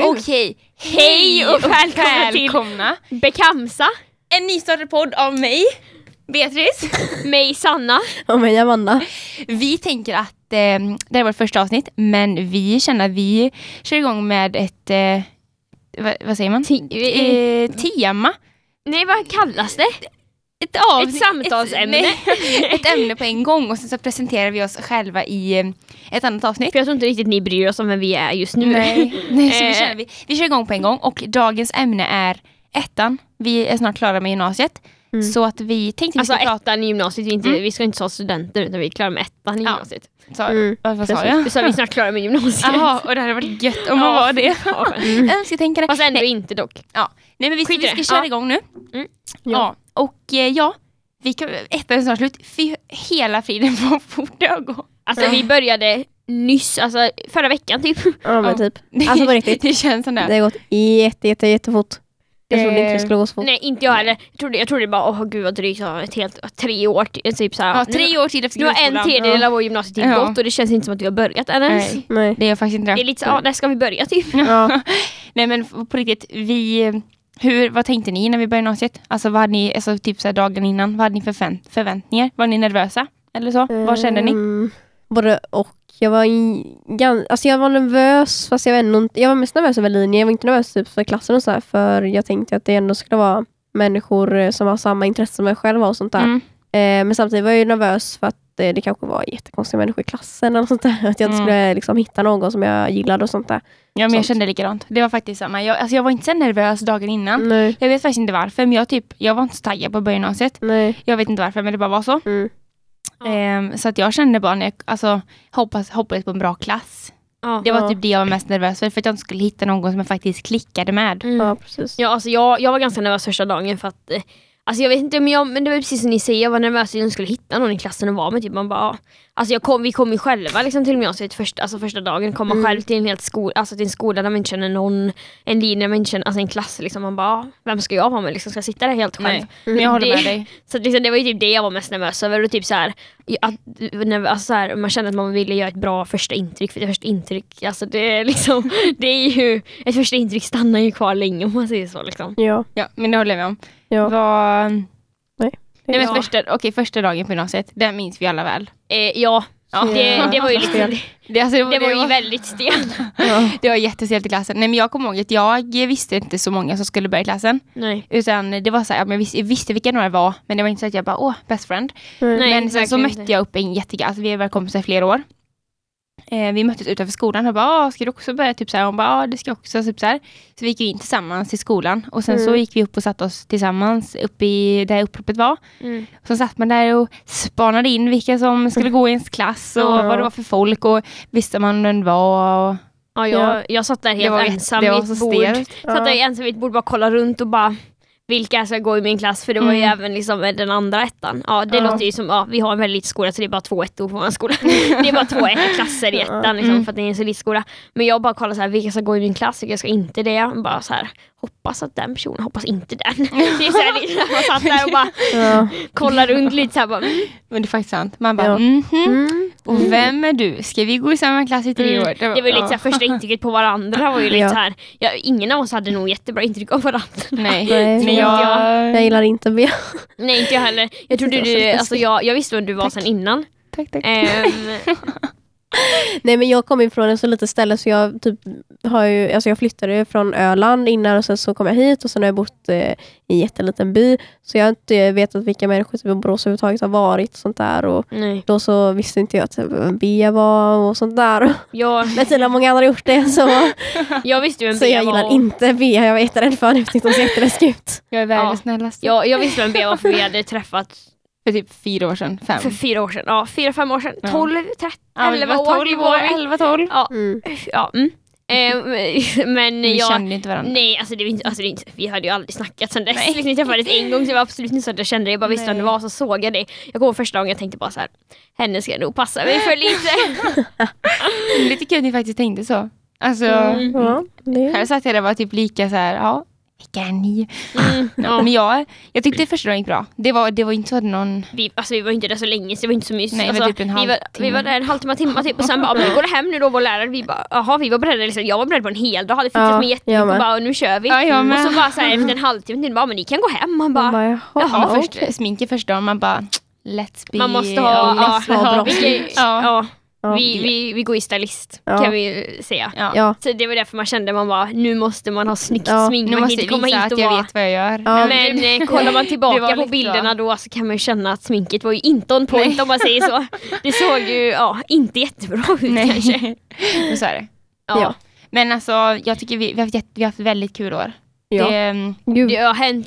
Okej, hej och välkomna till välkomna. Bekamsa, En nystartad podd av mig, Beatrice. mig Sanna. Och mig Amanda. Vi tänker att eh, det här är vårt första avsnitt, men vi känner att vi kör igång med ett, eh, vad, vad säger man? Ti- eh, tema. Nej vad kallas det? Ett, avsnitt, Ett samtalsämne. Ett, ett ämne på en gång och sen så presenterar vi oss själva i eh, ett annat avsnitt. För jag tror inte riktigt ni bryr oss om vem vi är just nu. Nej, nej så vi, Eh. kör, vi, vi kör igång på en gång och dagens ämne är ettan. Vi är snart klara med gymnasiet. Mm. Så att vi tänkte vi Alltså prata... ettan i gymnasiet, vi, är inte, Mm. vi ska inte ta studenter utan vi är klara med ettan i Ja. gymnasiet. Så, Mm, vad, sa jag? Så är vi snart klara med gymnasiet. Jaha, och det hade varit gött om man Ja, var det. Ja. Tänka det. Fast ändå Nej. inte dock. Ja. Nej men vi, ska- vi ska köra Ja. igång nu. Mm. Ja. Och eh, ja, vi kan, ettan är snart slut. Fy, hela friden vad fort det har gått. Alltså vi började nyss, alltså förra veckan typ. Ja men Ja. typ. Alltså på riktigt. Det känns som det. Det har gått jätte, jätte, jättefort. Jag trodde inte det skulle gå så fort. Nej inte jag heller. Jag trodde, jag trodde bara åh gud vad drygt, ett helt, tre år till, typ såhär. Ja, tre år till efter Nu har en tredjedel av vår gymnasietid Ja. gått och det känns inte som att vi har börjat än ens. Nej, Nej. det är faktiskt inte Det det. är lite så, ja, när ska vi börja typ? Ja. Nej men på riktigt, vi, hur, vad tänkte ni när vi började gymnasiet? Alltså vad hade ni, alltså typ så här dagen innan, vad hade ni för förvänt- förväntningar? Var ni nervösa? Eller så? vad kände ni? Både och. Jag var, gan, alltså jag var nervös fast jag var ändå inte, jag var mest nervös över linjen. Jag var inte nervös typ för klassen och så här, för jag tänkte att det ändå skulle vara människor eh, som har samma intresse som jag själv har och sånt där. Mm. Eh, men samtidigt var jag nervös för att eh, det kanske var jättekonstiga människor i klassen eller sånt där. Att jag inte Mm. skulle liksom, hitta någon som jag gillade och sånt där. Ja men jag kände likadant. Det var faktiskt samma. Jag, alltså jag var inte så nervös dagen innan. Nej. Jag vet faktiskt inte varför men jag, typ, jag var inte så taggad på att börja gymnasiet. Nej. Jag vet inte varför men det bara var så. Mm. Ehm, så att jag kände bara när jag alltså, hoppas, hoppades på en bra klass. Ja. Det var Ja. typ det jag var mest nervös för. För att jag inte skulle hitta någon som jag faktiskt klickade med. Mm. Ja, precis. Ja, alltså jag, jag var ganska nervös första dagen för att eh, Alltså jag vet inte, men, jag, men det var precis som ni säger, jag var nervös att jag inte skulle hitta någon i klassen att vara med. Typ. Man bara, ja. alltså jag kom, vi kom ju själva liksom, till gymnasiet första, alltså första dagen. Kom man Mm. själv till en, helt sko, alltså till en skola där man inte känner någon, en linje man inte känner, alltså en klass. Liksom. Man bara, ja, vem ska jag vara med? Liksom, ska jag sitta där helt själv? Nej, men jag håller Det- med dig. Så liksom, det var ju typ det jag var mest nervös över. Och typ så här, att, när, alltså så här, man kände att man ville göra ett bra första intryck. För det första intryck, alltså det är liksom, det är ju, ett första intryck stannar ju kvar länge om man säger så. Liksom. Ja. Ja, men det håller jag med om. Ja. Vad- Nej, men Ja. första, okej, första dagen på gymnasiet, den minns vi alla väl. Eh, ja, Ja. det, det var ju. Det, alltså, det, det var ju var, väldigt stelt. Ja. det var jättestelt i klassen. Nej, men jag kommer ihåg att jag visste inte så många som skulle börja i klassen. Nej. Utan det var så här, jag, visste, jag visste vilka några var, men det var inte så att jag bara, åh, best friend. Nej. Nej. men sen så mötte inte. jag upp en jättegam, alltså vi har varit kompisar i flera år. Eh, vi möttes utanför skolan och bara, "Ah, ska du också börja? Typ så här. Hon bara, ja det ska jag också. Typ så, här. så vi gick in tillsammans till skolan och sen så Mm. gick vi upp och satte oss tillsammans upp i där uppropet var. Mm. Så satt man där och spanade in vilka som skulle gå i ens klass och Ja. vad det var för folk och visste man vem det var. Och Ja, jag, jag satt där helt var, ensam vid ett så bord. stelt. Satt där ensam vid ett bord bara kolla runt och bara vilka ska gå i min klass för det var ju Mm. även liksom den andra ettan. Ja det Ja. låter ju som, ja vi har en väldigt liten skola så det är bara två ettor på vår skola. det är bara två ett- klasser i ettan liksom, Mm. för att det är en så liten skola. Men jag bara kollade så här, vilka ska gå i min klass, vilka ska inte det? Bara så här, hoppas att den personen, hoppas inte den. det är så här, man satt där och bara Ja. kollade runt lite så här, bara, mm. Men det är faktiskt sant. Man bara, Ja. mhm. Mm. Och vem är du? Ska vi gå i samma klass i tre Mm. år? Det var ju lite så här, första intrycket på varandra var ju lite Ja. så här, ja, ingen av oss hade nog jättebra intryck av varandra. Nej. Nej, Men jag- jag... Jag gillar inte B. Nej inte jag heller. Jag trodde Det var du, alltså jag, jag visste vem du var Tack. sen innan. Tack, tack. Ehm, Nej men jag kommer ifrån ett så litet ställe så jag typ har ju, alltså jag flyttade ju från Öland innan och sen så kom jag hit och sen har jag bott eh, i en jätteliten by. Så jag har inte vetat vilka människor som i Borås överhuvudtaget har varit och sånt där. Och nej. då så visste inte jag att vem B var och sånt där. Jag, Men tydligen har många andra gjort det så, jag visste vem så B jag var. gillar och- inte B. Jag var jätterädd för det, jag tyckte hon såg jätteläskig ut. Jag är världens Ja. snällaste. Jag, jag visste vem B var för vi hade träffats För typ fyra år sedan, fem. för fyra år sedan. Ja, fyra, fem år sedan. Ja. 12, 13, Ja, men 11 det var år. 12 var år, vi. 11, 12. Ja, Mm. ja. Mm. Ehm, men Vi jag... kände inte varandra. Nej, alltså det var inte, alltså det inte, vi hade ju aldrig snackat sen dess. Nej. Liksom, vi träffades en gång så det var absolut inte så att jag kände det. Jag bara visste vem det var så såg jag det. Jag kommer första gången jag tänkte bara så här. henne ska jag nog passa mig för lite. Lite kul att ni faktiskt tänkte så. Alltså, Mm. Ja, det, själv satt jag där och var typ lika så här, ja, Garni. Mm, ja. Men jag, jag tyckte första dagen gick bra. Det var, det var inte så att någon... vi, alltså, vi var inte där så länge så det var inte så mysigt. Nej, alltså, typ en vi, var, vi var där en halvtimme, timme typ och sen bara, men går det hem nu då vår lärare. Vi bara, jaha vi var beredda, liksom, jag var beredd på en hel dag, hade fixat Ja, mig jättemycket och med. bara, nu kör vi. Ja, och så bara så här, efter en halvtimme till, bara, men ni kan gå hem. Man bara, Man bara, jaha, Jaha, först, Sminket första dagen, man bara let's be... man måste ha, ja, måste ha bra vilka- Ja. Ja, vi, vi, vi går i stylist Ja. kan vi säga. Ja. Så det var därför man kände man bara, nu måste man ha snyggt Ja, smink, Nu man måste jag komma visa hit att och jag vara vet vad jag gör. Ja. Men eh, kollar man tillbaka på bilderna då så kan man ju känna att sminket var ju inte on point om man säger så. Det såg ju ja, inte jättebra ut kanske. Nej, Men så är det. Ja. Ja. Men alltså, jag tycker vi, vi, har, haft vi har haft väldigt kul år. ja. Det, Gud. Det har hänt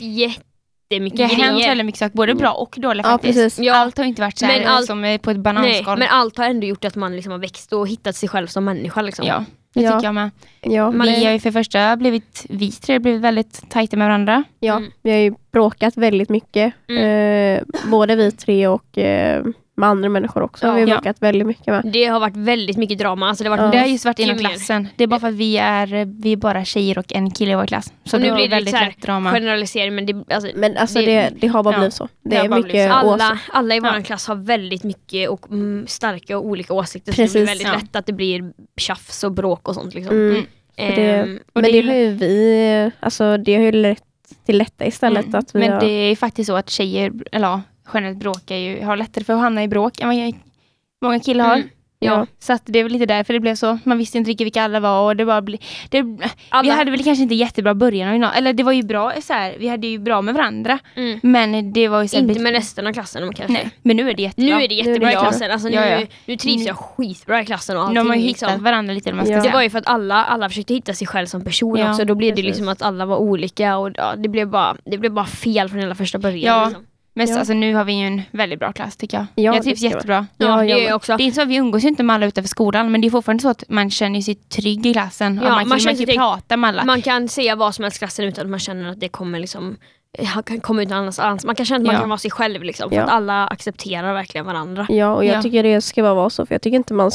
jättemycket det har hänt grejer. väldigt mycket saker, både bra och dåliga Ja, faktiskt. precis. Ja. Allt har inte varit så här Men allt- som är på ett Nej, bananskal. men allt har ändå gjort att man liksom har växt och hittat sig själv som människa. Liksom. Ja, det Ja. tycker jag med. Ja, Man- Vi har ju för det första blivit, vi tre har blivit väldigt tajta med varandra. ja, Mm. vi har ju bråkat väldigt mycket. Mm. Eh, både vi tre och eh, med andra människor också Ja. har vi Ja. bråkat väldigt mycket med. Det har varit väldigt mycket drama. Alltså det har varit Det har just varit inom klassen. Det är bara för att vi är, vi är bara tjejer och en kille i vår klass. Så Och nu det blir det väldigt lätt drama. Generalisering men det, alltså, Men alltså Det- det, det har bara ja, blivit så. Det, det har är mycket alla, alla i vår Ja. klass har väldigt mycket och mm, starka och olika åsikter. Så det Precis. blir väldigt Ja. lätt att det blir tjafs och bråk och sånt. Liksom. Mm. Mm. Det- och Men det det, har ju vi, alltså det har ju lett till detta istället. Mm. Att vi Men har, det är faktiskt så att tjejer, eller generellt bråkar ju, har lättare för att hamna i bråk än vad många killar har. Mm. Ja. Så att det är väl lite därför det blev så. Man visste inte riktigt vilka alla var och det bara bli, det, Vi hade väl kanske inte jättebra början av gymnasiet, eller det var ju bra så här, vi hade ju bra med varandra. mm. Men det var ju så här, Inte med resten av klassen kanske. Nej, men nu är det jättebra. Nu är det jättebra i klassen. Alltså, nu, Ja, ja. nu trivs Nu- jag skitbra i klassen och Nu allting. har man ju hittat liksom. varandra lite man ska Ja. Det var ju för att alla, alla försökte hitta sig själv som person Ja, också. Då blev det liksom att alla var olika och det, blev bara, det blev bara fel från hela första början. Ja. Liksom. Men Ja. alltså, nu har vi ju en väldigt bra klass tycker jag. Ja, jag trivs jättebra. Ja, Ja, det jag också. Det är inte så att vi umgås ju inte med alla utanför skolan men det är fortfarande så att man känner sig trygg i klassen. Ja, man, man kan, man känner kan sig trygg. prata med alla. Man kan säga vad som helst i klassen utan att man känner att det kommer liksom ja, kan komma ut annanstans. Man kan känna att man kan vara sig själv liksom, för att alla accepterar verkligen varandra. Ja, och jag Ja. tycker det ska bara vara så. För jag tycker inte man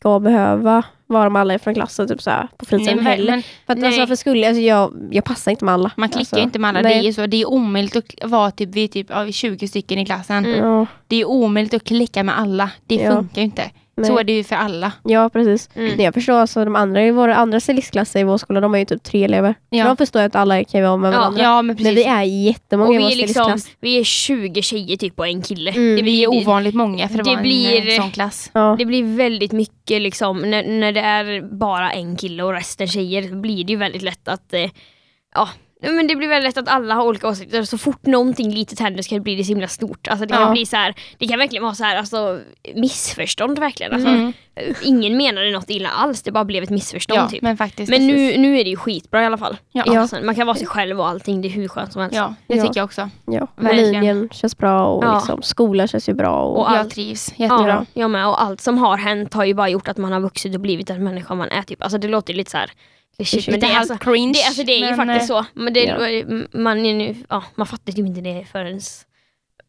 ska behöva vara med alla från klassen typ så här, på fritiden Nej, men, heller. men För att, Nej. alltså, varför skulle, alltså, jag, jag passar inte med alla. man klickar alltså, inte med alla. Det är ju så. Det är omöjligt att vara typ, vi är typ ja, vi är 20 stycken i klassen. Mm. Det är omöjligt att klicka med alla. Det Ja. funkar ju inte. Nej. Så är det ju för alla. ja precis. Mm. Nej, jag förstår alltså de andra i våra andra stilistklasser i vår skola, de är ju typ tre elever. Ja. De förstår att alla kan vara med Ja, varandra. Ja men. Men vi är jättemånga Och i vi vår är, liksom, vi är 20 tjejer typ och en kille. Mm. Det, vi är blir, ovanligt många för att det vara blir- en sån klass. Ja. det blir väldigt mycket liksom, när, när det är bara en kille och resten tjejer blir det ju väldigt lätt att eh, ja, men det blir väldigt lätt att alla har olika åsikter. Så fort någonting litet händer så kan det bli det så himla stort. Alltså det, kan Ja. bli så här, det kan verkligen vara så här, alltså, missförstånd verkligen. Alltså, Mm. Ingen menade något illa alls, det bara blev ett missförstånd. Ja, typ. men faktiskt. Men nu, nu är det ju skitbra i alla fall. Ja. Alltså, man kan vara sig själv och allting, det är hur skönt som helst. Ja, det Ja. tycker jag också. Ja. Linjen känns bra och Ja. liksom, skolan känns ju bra. Och, Och jag allt- trivs jättebra. Ja, jag med. Och allt som har hänt har ju bara gjort att man har vuxit och blivit den människa man är. Typ. Alltså det låter ju lite så här klyschigt, men det är, halvt alltså, cringe. det, alltså, det är ju men, faktiskt eh, så. Men det, Ja. man, är nu, ja, man fattar ju inte det förrän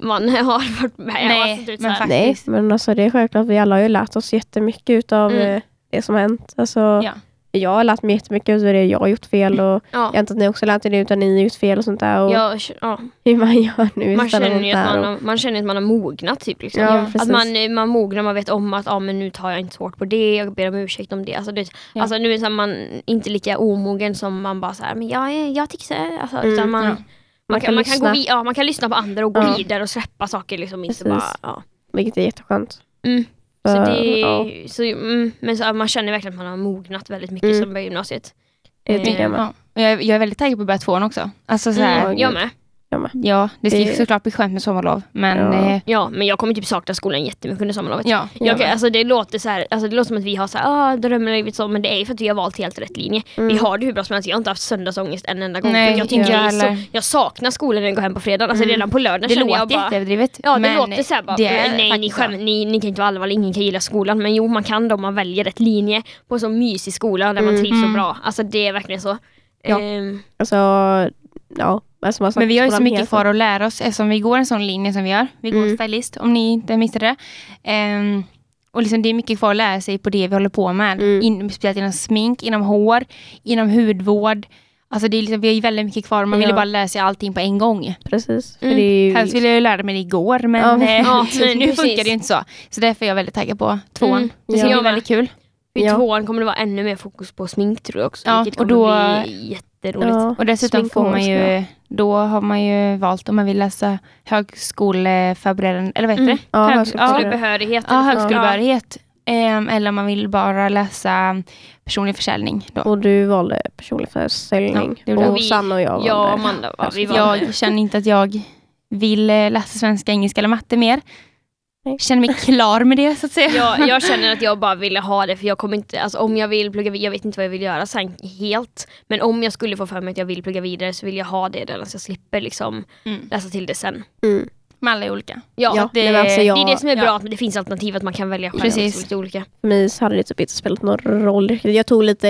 man har varit med. Nej, alltså, typ men så här. Nej, faktiskt. men alltså, det är självklart. Vi alla har ju lärt oss jättemycket utav Mm. eh, det som har hänt. Alltså, Ja. Jag har lärt mig jättemycket av det jag har gjort fel. Och ja. jag antar att ni också lärt er det utan ni har gjort fel och sånt där. Och Ja, ja. hur man gör nu Man, känner ju att man, och, har, man känner att man har mognat. Typ, liksom. Ja, att man, man mognar, man vet om att ah, men nu tar jag inte så hårt på det, jag ber om ursäkt om det. Alltså, det alltså, nu är så man inte lika omogen som man bara så här, men jag, jag tycker så här. Alltså, Mm, man, ja. Man kan, man, kan gå lyssna, vid, ja, man kan lyssna på andra och gå vidare och släppa saker. Liksom, inte Precis. bara, ja. vilket är jätteskönt. mm. Så För- det, ja, så, mm, men så, man känner verkligen att man har mognat väldigt mycket Mm. som börjar gymnasiet. det Eh, jag. Ja. Jag, jag är väldigt taggad på att börja tvåan också. Alltså så här, Mm, jag med. Jag med. Ja, det ska ju Det- såklart bli skönt med sommarlov. Men Ja. eh, Ja, men jag kommer typ sakna skolan jättemycket under sommarlovet. ja. Jag, med. alltså, det, låter så här, alltså, det låter som att vi har så här, ah, drömlivet så, men det är ju för att vi har valt helt rätt linje. Mm. Vi har det hur bra som helst, jag har inte haft söndagsångest en enda gång. Nej, jag, tycker inte det jag så, jag saknar skolan när jag går hem på fredagen. Alltså, Mm. redan på lördagen Det känner låter jag bara... jätteöverdrivet. Ja det men låter såhär bara, det är nej ni, så. skäm, ni, ni kan inte vara allvarliga, ingen kan gilla skolan. Men jo man kan då om man väljer rätt linje på en så mysig skola där man Mm. trivs så Mm. bra. Alltså det är verkligen så. Ja. Ehm, Alltså, ja. Alltså, Men vi har ju så mycket kvar att lära oss eftersom vi går en sån linje som vi gör. Vi går Mm. stylist om ni inte missade det. Ehm, och liksom det är mycket kvar att lära sig på det vi håller på med. Mm. In, speciellt inom smink, inom hår, inom hudvård. Alltså det är liksom, vi har ju väldigt mycket kvar och man vill ju Ja. bara lära sig allting på en gång. Precis. För Mm. ju, Helst ville jag ju lära mig det igår men Ja. eh, Ja, men nu precis. funkar det ju inte så. Så därför är jag väldigt taggad på tvåan. Mm. Det ska Ja. bli väldigt kul. I Ja. tvåan kommer det vara ännu mer fokus på smink tror jag också. Ja, vilket och då- bli jätteroligt. ja, Och dessutom får man ju, då har man ju valt om man vill läsa högskoleförberedande, eller vad heter Mm. det? Ja, Hög- högskoleförberedande. ja, Behörighet. ja, högskolebehörighet. Ehm, eller om man vill bara läsa personlig försäljning. Då. Och du valde personlig försäljning. Ja, och Vi- Sanna och jag valde Jag och Amanda vi var Jag känner inte att jag vill eh, läsa svenska, engelska eller matte mer. Känner mig klar med det så att säga. jag, jag känner att jag bara ville ha det för jag kommer inte, alltså om jag vill plugga vidare, jag vet inte vad jag vill göra sen helt. Men om jag skulle få för mig att jag vill plugga vidare så vill jag ha det redan så jag slipper liksom Mm. läsa till det sen. Mm. Men alla är olika. Ja, Ja, det, men alltså jag- det är det som är bra, ja. att det finns alternativ att man kan välja själv. Precis. Lite olika. För mig så hade det typ inte spelat någon roll. Jag tog lite,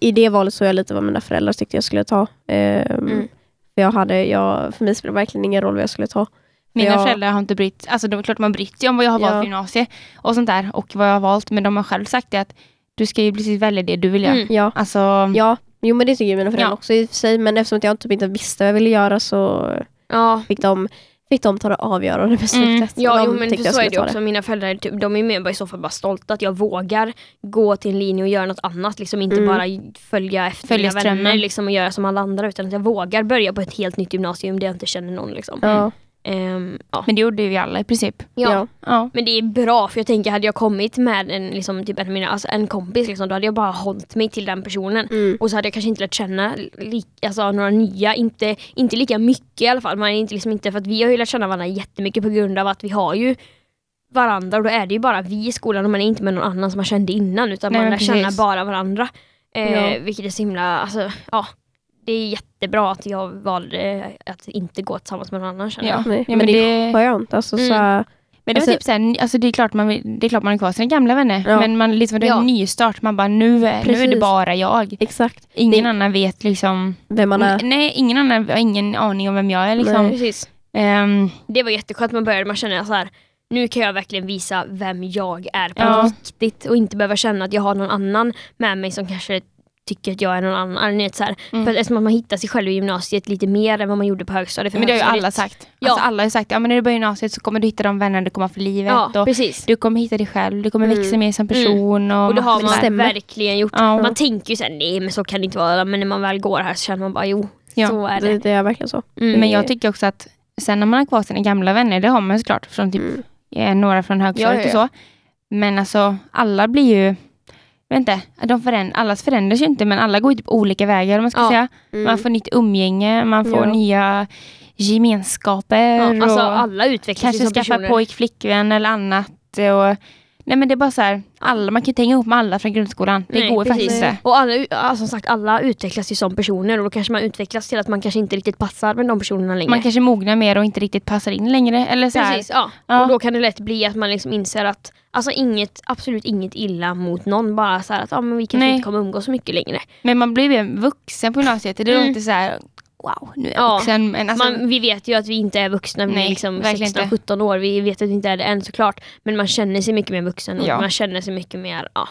i- det valet så jag lite vad mina föräldrar tyckte jag skulle ta. Ehm, Mm. för, jag hade, jag, för mig spelade det verkligen ingen roll vad jag skulle ta. Mina Ja. föräldrar har inte brytt alltså det är klart man brytt sig om vad jag har valt Ja. på gymnasiet och sånt där och vad jag har valt men de har själv sagt det att du ska ju precis välja det du vill göra. Mm. Ja, Alltså, ja. Jo men det tycker mina föräldrar Ja. också i och för sig. Men eftersom att jag typ inte visste vad jag ville göra så Ja, fick de, fick de ta det avgörande beslutet. Mm. Ja, de jo, men för så är det också. Mina föräldrar typ, de är mer bara i så fall bara stolta att jag vågar gå till en linje och göra något annat. Liksom inte Mm. bara följa efter Följa mina vänner liksom, och göra som alla andra utan att jag vågar börja på ett helt nytt gymnasium där jag inte känner någon. Liksom. Ja, Ehm, ja. men det gjorde ju vi alla i princip. Ja. ja. Ja. Men det är bra för jag tänker hade jag kommit med en, liksom, typ en, mina, alltså en kompis liksom, då hade jag bara hållit mig till den personen. Mm. Och så hade jag kanske inte lärt känna li, alltså, några nya, inte, inte lika mycket i alla fall. Man är inte, liksom inte, för att vi har ju lärt känna varandra jättemycket på grund av att vi har ju varandra och då är det ju bara vi i skolan och man är inte med någon annan som man kände innan utan Nej, man lär känna precis. bara varandra. Eh, Ja. Vilket är så himla, alltså, ja. Det är jättebra att jag valde att inte gå tillsammans med någon annan känner jag. Ja. Nej, Ja, men men det är skönt. Alltså, Mm. så, Men det var Alltså- typ såhär, alltså det är klart man, det är klart man har kvar sina gamla vänner. Ja. Men man liksom, det är en Ja. nystart. Man bara, nu, är- nu är det bara jag. exakt. Ingen Det- annan vet liksom. Vem man är. Nej, ingen annan har ingen aning om vem jag är liksom. Nej. Precis. Ehm, Det var jätteskönt man började, man känner så här. Nu kan jag verkligen visa vem jag är på Ja. riktigt och inte behöva känna att jag har någon annan med mig som kanske tycker att jag är någon annan. Eller, vet, så här. Mm. För att eftersom att man hittar sig själv i gymnasiet lite mer än vad man gjorde på högstadiet. För men det har ju alla sagt. Ja. Alltså alla har sagt, ja men när du börjar gymnasiet så kommer du hitta de vänner du kommer ha för livet. Ja, och precis. du kommer hitta dig själv, du kommer Mm. växa mer som person. Och, Och det har man stämmer. verkligen gjort. Ja. Man tänker ju såhär, nej men så kan det inte vara. Men när man väl går här så känner man bara, jo, Ja, så är Det, det. det är verkligen så. Mm. Men jag tycker också att sen när man har kvar sina gamla vänner, det har man ju såklart från typ Mm. eh, några från högstadiet Ja, ja, och så. Men alltså alla blir ju, inte, de föränd- allas förändras ju inte men alla går ju typ olika vägar man ska Ja. säga. Mm. Man får nytt umgänge, man får Ja. nya gemenskaper ja, alltså och alla utvecklas kanske skaffa pojk, flickvän eller annat. Och, nej men det är bara så här, alla, man kan inte hänga ihop med alla från grundskolan. Det Nej, går ju faktiskt precis. inte. Och alla, ja, som sagt, alla utvecklas ju som personer och då kanske man utvecklas till att man kanske inte riktigt passar med de personerna längre. Man kanske mognar mer och inte riktigt passar in längre. Eller så Precis, ja. Ja. Och då kan det lätt bli att man liksom inser att alltså inget, absolut inget illa mot någon. Bara så att ja, men vi kanske Nej. inte kommer umgås så mycket längre. Men man blir ju vuxen på gymnasiet. Det Mm. låter så här, wow, nu är jag Ja. vuxen. Men alltså, man, vi vet ju att vi inte är vuxna, vi är liksom verkligen inte. 16-17 år. Vi vet att vi inte är det än såklart. Men man känner sig mycket mer vuxen och Ja. man känner sig mycket mer ja,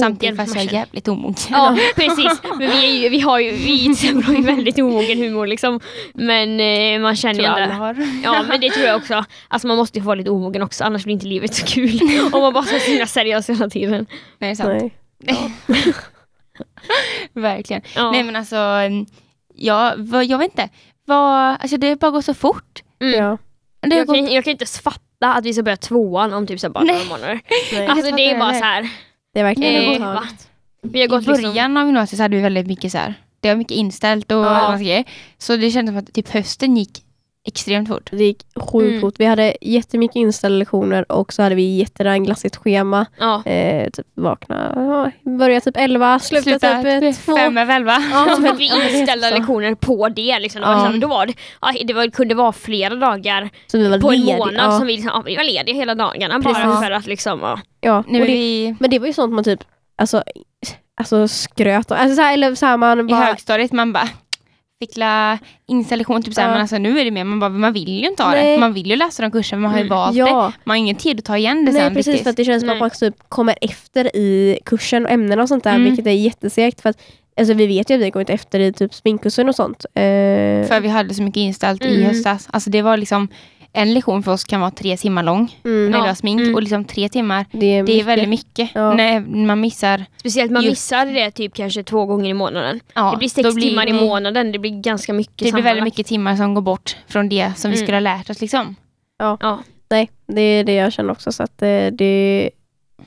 samtidigt mogen. fast Man jag är jävligt omogen. Ja precis, men vi, är ju, vi har ju, vi har ju väldigt omogen humor liksom. Men eh, man känner ju alla har. Ja men det tror jag också. Alltså man måste ju få vara lite omogen också annars blir inte livet så kul. Om man bara ska himla seriös hela tiden. Nej, det är sant. Nej. Verkligen. Ja. Nej men alltså, ja, vad, jag vet inte. Vad, alltså det har bara gått så fort. Mm. Ja. Jag, gått, kan, jag kan inte ens fatta att vi ska börja tvåan om typ så bara Nej. några månader. Nej. Alltså Jag det är bara så här. Det är verkligen Eh, va? Vi har I gått början liksom, av gymnasiet så hade vi väldigt mycket så här. Det var mycket inställt och Ja. grejer. Så det kändes som att typ hösten gick extremt fort. Det gick sjukt Mm. fort. Vi hade jättemycket inställda lektioner och så hade vi jätteglassigt schema. ja. Eh, typ vakna, ja, börja typ 11, sluta, Sluta typ två. fem över elva. Ja, så men- vi ja, men så. lektioner på det. Liksom. Det, var Ja. men då var det, ja, det var, kunde vara flera dagar Så vi var på en lediga. månad ja. som vi, liksom, vi var lediga hela dagarna bara för att liksom, ja. och är det, vi men det var ju sånt man typ alltså, alltså skröt om. Alltså, så här, eller så här, man i bara, högstadiet, man bara fick la installation typ såhär, Ja. men alltså nu är det mer, man, bara, man vill ju inte ha Nej. det. Man vill ju läsa de kurserna, man har ju Mm. valt det. ja. Man har ingen tid att ta igen det Nej sen precis riktigt. för att det känns som att man typ kommer efter i kursen och ämnena och sånt där Mm. vilket är jättesegt för att Alltså vi vet ju att vi har kommit efter i typ sminkkursen och sånt. Eh, För vi hade så mycket inställt i Mm. höstas. Alltså det var liksom, en lektion för oss kan vara tre timmar lång mm, när Ja. vi har smink. Mm. Och liksom tre timmar, det är, det är väldigt mycket. Ja. När man missar, Speciellt man Just- missar det typ kanske två gånger i månaden. ja, det blir sex timmar i det- månaden, det blir ganska mycket Det blir väldigt mycket timmar som går bort från det som vi Mm. skulle ha lärt oss. Liksom. Ja. Nej, det är det jag känner också. Så att eh, det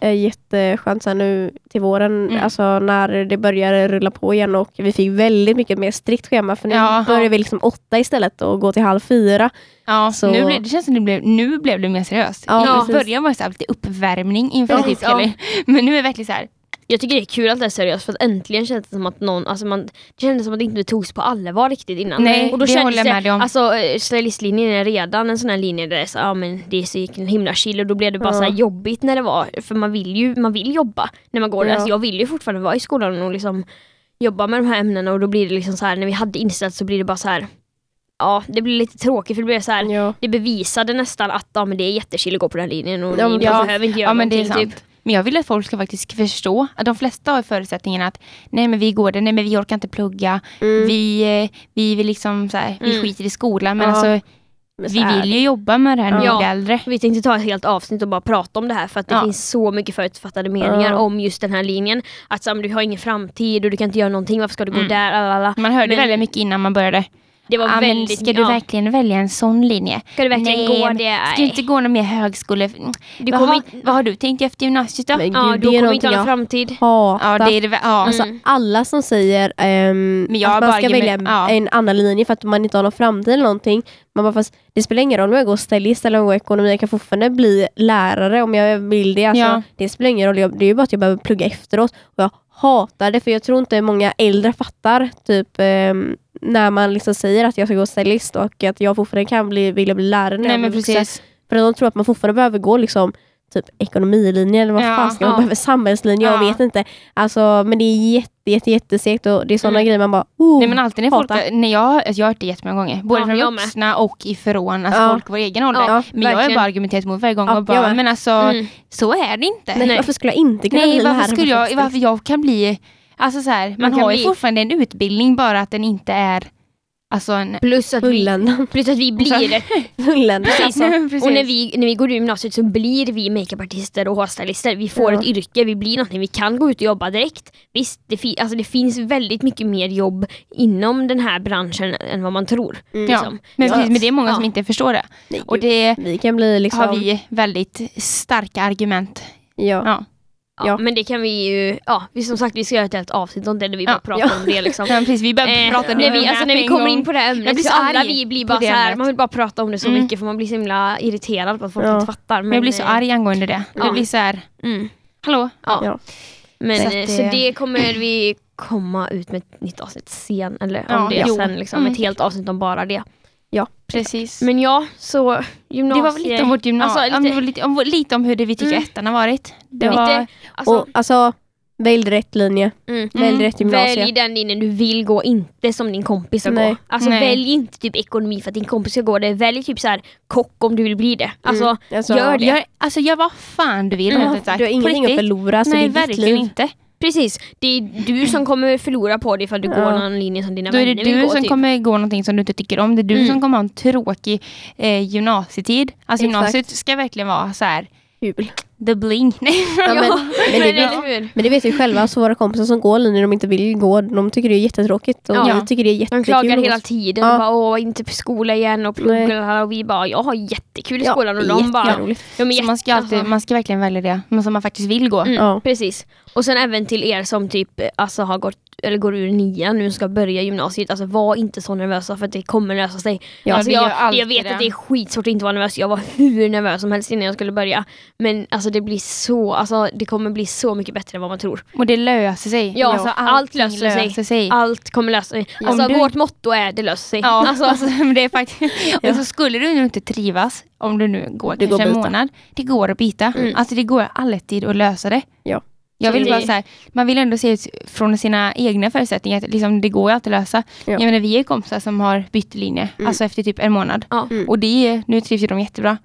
är jätteskönt sen nu till våren, Mm. alltså när det börjar rulla på igen och vi fick väldigt mycket mer strikt schema för nu Ja. börjar vi liksom åtta istället och gå till halv fyra. Ja, Så- nu blev, det känns som det blev, nu blev det mer seriöst. Ja, I början var det så här lite uppvärmning inför Ja, typ, ja. Men nu är det verkligen så här. Jag tycker det är kul att det är seriöst för att äntligen känns det som att någon, alltså man, det kändes som att det inte togs på allvar riktigt innan. Nej, och då det kändes håller jag med dig om. Alltså eh, stylistlinjen är redan en sån här linje där det är så, ja, men det är så himla chill och då blev det bara Ja. så här jobbigt när det var, för man vill ju man vill jobba när man går Ja. alltså, Jag vill ju fortfarande vara i skolan och liksom jobba med de här ämnena och då blir det liksom så här när vi hade inställt så blir det bara så här Ja, det blir lite tråkigt för det blir så här Ja. det bevisade nästan att ja, men det är jättechill att gå på den här linjen och Ja, ni ja. behöver inte göra Ja någonting typ. Men jag vill att folk ska faktiskt förstå att de flesta har förutsättningen att nej men vi går det, nej men vi orkar inte plugga, Mm. vi, eh, vi vill liksom så här, vi Mm. skiter i skolan men Ja, alltså vi vill ju jobba med det här när Ja. vi blir äldre. Vi tänkte ta ett helt avsnitt och bara prata om det här för att det Ja. finns så mycket förutfattade meningar Ja. om just den här linjen. Att så, du har ingen framtid och du kan inte göra någonting, varför ska du gå Mm. där? Lalala. Man hörde Men- väldigt mycket innan man började. Det var Ja, väldigt... ska du ja, verkligen välja en sån linje? ska du verkligen Nej, gå det? Ska du inte gå någon mer högskole... Du vad, har, inte- vad har du tänkt efter gymnasiet då? Men Ja, gud, då kommer inte någonting ha någon framtid. hatar. ja, det är det, ja. Alltså, Mm. Alla som säger Men jag att man bara ska välja ja. en annan linje för att man inte har någon framtid eller någonting. Man bara, fast det spelar ingen roll om jag går stylist eller om jag går ekonomi. Jag kan fortfarande bli lärare om jag vill det. Alltså, Ja. Det spelar ingen roll. Det är ju bara att jag behöver plugga efteråt. Och jag hatar det för jag tror inte många äldre fattar typ ehm, när man liksom säger att jag ska gå stylist och att jag fortfarande kan bli, vilja bli lärare när Nej jag blir vuxen. För de tror att man fortfarande behöver gå liksom typ ekonomilinje eller vad Ja, fan ska man ja. behöver samhällslinje, jag Ja. vet inte. Alltså, men det är jätte, jätte, jättesegt och det är sådana Mm. grejer man bara oh, Nej men alltid när folk, när jag, alltså jag har hört det jättemånga gånger, både Ja, från jag vuxna och ifrån alltså Ja. folk på vår egen ålder. Ja, men jag har ju verkligen. bara argumenterat emot varje gång Ja, och bara, jag men alltså Mm. så är det inte. Nej, Nej. Varför skulle jag inte kunna Nej, bli varför skulle jag, varför jag kan bli, alltså så här, man, kan har ju bli- fortfarande en utbildning bara att den inte är, alltså en, Plus att, vi, Fulländan. plus att vi blir. Precis. Alltså. Och när vi, när vi går ur gymnasiet så blir vi makeupartister och hårstylister. Vi får Ja. ett yrke, vi blir någonting, vi kan gå ut och jobba direkt. Visst, det, fi- alltså det finns väldigt mycket mer jobb inom den här branschen än vad man tror. Mm. ja, liksom. men, Ja. precis, men det är många Ja. som inte förstår det. Nej, Och det Vi kan bli liksom... har vi väldigt starka argument. Ja. Ja. Ja, Ja. Men det kan vi ju, ja, vi, som sagt vi ska göra ett helt avsnitt om det där vi Ja. bara pratar Ja. om det liksom. Ja, precis, vi börjar Eh, prata när vi, alltså, det när vi kommer in på det här ämnet blir så alla vi blir bara så här, man vill bara prata om det så Mm. mycket för man blir så himla irriterad på att folk Ja. inte fattar. Men jag blir så eh, arg angående det. Det Ja. blir så här, Mm. hallå? Ja. Ja. Men, Så att det... så det- kommer vi komma ut med ett nytt avsnitt sen, eller Ja, om det jo. sen liksom, Mm. ett helt avsnitt om bara det. Precis. Men ja, så gymnasiet. det var väl lite om vårt gymnasium, Alltså, om, lite- lite, om, lite om hur det vi tycker Mm. ettan har varit. Det Ja. var, alltså, Och alltså, välj rätt linje. mm. Välj Mm. rätt gymnasie. Välj den linjen du vill gå, inte som din kompis ska Nej. gå. Alltså Nej. välj inte typ ekonomi för att din kompis ska gå det. Välj typ så här kock om du vill bli det. Alltså, Mm. Alltså, gör det. gör, alltså gör vad fan du vill. Ja, sagt. du har ingenting att förlora. Alltså, Nej, verkligen liv. inte. Precis, det är du som kommer förlora på det ifall du Ja. går någon linje som dina Då är vänner det vill du gå. som typ. kommer gå någonting som du inte tycker om. Det är du Mm. som kommer ha en tråkig eh, gymnasietid. Alltså Exakt. gymnasiet ska verkligen vara så här Kul. The bling. Nej. Ja, men, men, Men det, hur? men det vet vi själva, alltså våra kompisar som går linjer de inte vill gå, de tycker det är jättetråkigt. Och Ja. vi tycker det är De jättekul. klagar att hela tiden. Ja. Och bara, Åh, inte på skola igen och plugga. Och vi bara, jag har jättekul i Ja, skolan. Och de bara, de är Så man ska, alltid, man ska verkligen välja det men som man faktiskt vill gå. Mm, Ja. Precis. Och sen även till er som typ alltså, har gått eller går ur nian nu ska börja gymnasiet, alltså var inte så nervösa för att det kommer lösa sig. Ja, alltså, jag, jag vet det. att det är skitsvårt att inte vara nervös, jag var hur nervös som helst innan jag skulle börja. Men alltså det blir så, alltså det kommer bli så mycket bättre än vad man tror. Och det löser sig. Ja, alltså, allt allting löser sig. sig. Allt kommer lösa sig. Om Alltså du- vårt motto är det löser sig. Ja, Alltså, alltså, men det är faktiskt, Ja. och så skulle du nu inte trivas om du nu går Det kanske går en månad. Det går att byta. Mm. Alltså det går alltid att lösa det. Ja. Jag vill bara så här, man vill ändå se ut från sina egna förutsättningar. Att liksom, det går ju alltid att lösa. Ja. Jag menar, vi är kompisar som har bytt linje. Mm. Alltså efter typ en månad. Ja. Mm. Och det, är- nu trivs ju de jättebra.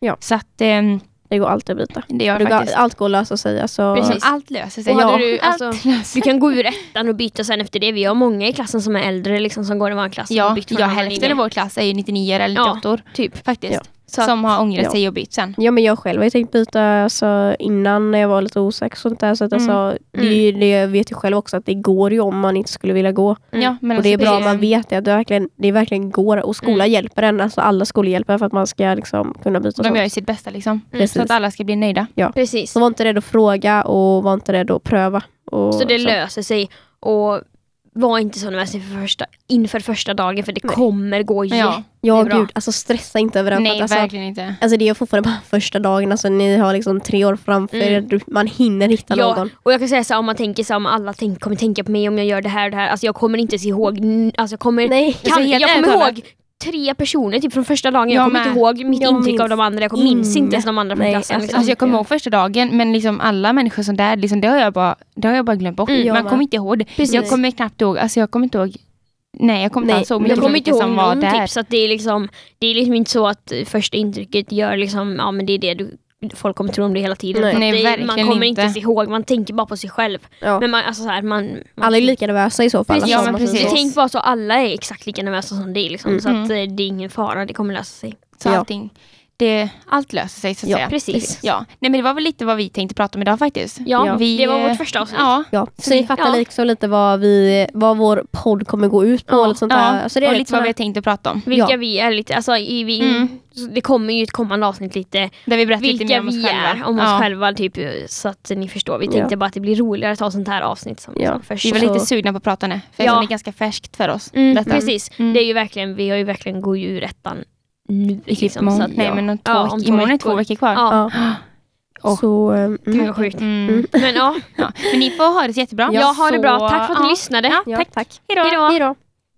Ja. Så att ehm, Det går alltid att byta. Det gör det går, allt går att lösa sig. Alltså, Precis. Allt löser sig. Ja, du, allt alltså, löser Du kan gå ur ettan och byta sen efter det. Vi har många i klassen som är äldre liksom, som går i vår klass. och Ja, bytt ja hälften av vår klass är ju 99 eller Ja. 98 Typ. faktiskt. Ja. Så att- som har ångrat ja. sig och bytt sen. Ja men jag själv har ju tänkt byta alltså, innan när jag var lite osäker. och Sånt där, så att, Mm. alltså, det, ju- det, jag vet ju själv också att det går ju om man inte skulle vilja gå. Mm. Ja, men och det är alltså, bra är- om man vet det, att det verkligen, det verkligen går. Och skolan Mm. hjälper en, alltså alla skolor hjälper för att man ska liksom, kunna byta. De så. gör ju sitt bästa liksom. Precis. Så att alla ska bli nöjda. Precis. Så var inte rädd att fråga och var inte rädd att pröva. Och, Så det löser sig. Och var inte så nervös inför första, inför första dagen för det Nej. kommer gå Ja. ja. Ja gud, alltså stressa inte över det. för Nej, alltså, verkligen inte. Alltså det är fortfarande bara första dagen, alltså ni har liksom tre år framför er, Mm. Du- man hinner hitta Ja, någon. och jag kan säga så här, om man tänker så här, om alla tänk, kommer tänka på mig om jag gör det här och det här. Alltså jag kommer inte ens ihåg, alltså jag kommer, Nej, kan, Alltså, jag kommer ihåg tre personer typ från första dagen. Jag Jag kommer inte ihåg mitt Jag intryck minns av de andra. Jag kommer- minns inte ens de andra från Nej, klassen. alltså, Liksom. Alltså jag kommer ihåg första dagen men liksom alla människor som där, liksom, det, har jag bara, det har jag bara glömt bort. Mm, jag Man kommer inte ihåg det. Precis. Jag kommer knappt ihåg, alltså jag kommer inte ihåg Nej jag kommer inte alls ihåg jag kommer inte ihåg som var någon där. typ, så att det är liksom Det är liksom inte så att första intrycket gör liksom, ja men det är det du Folk kommer tro om det hela tiden. Nej. Nej, det, man kommer inte ens ihåg, man tänker bara på sig själv. ja. Men man, alltså så här, man, man Alla är lika nervösa i så fall. Precis, ja, alltså, säger precis. Tänk bara så alla är exakt lika nervösa som dig liksom, Mm. så att eh, det är ingen fara, det kommer lösa sig. Så Ja. allting, det, allt löser sig så att Ja, säga. Precis. Ja. Nej men det var väl lite vad vi tänkte prata om idag faktiskt. Ja. Vi, det var eh, vårt första avsnitt. Ja, Ja, Så så ni vi- fattar ja. liksom lite vad, vi, vad vår podd kommer gå ut på. Ja, och lite sånt där. ja. Alltså det är och lite vad vi har tänkt att prata om. Vilka Ja. vi är lite, alltså i, vi, Mm. så det kommer ju ett kommande avsnitt lite Där vi berättar lite mer om oss vi själva. är om oss själva typ så att ni förstår. Vi Ja. tänkte bara att det blir roligare att ta sånt här avsnitt som, Ja. som först. Vi var Så- lite sugna på att prata nu. För Ja. det är ganska färskt för oss. Mm, precis, Mm. det är ju verkligen, vi har ju verkligen gå ur ettan nu. Liksom, så att, Nej ja. men om två, Ja, veckor. om två imorgon är två veckor. kvar. Ja. Och- Så, um, Det mm. var sjukt. Mm. Men ja, Ja. Men ni får ha det så jättebra. ja ha det bra. Så- Tack för att ni ja. lyssnade. Tack. tack. Hej då.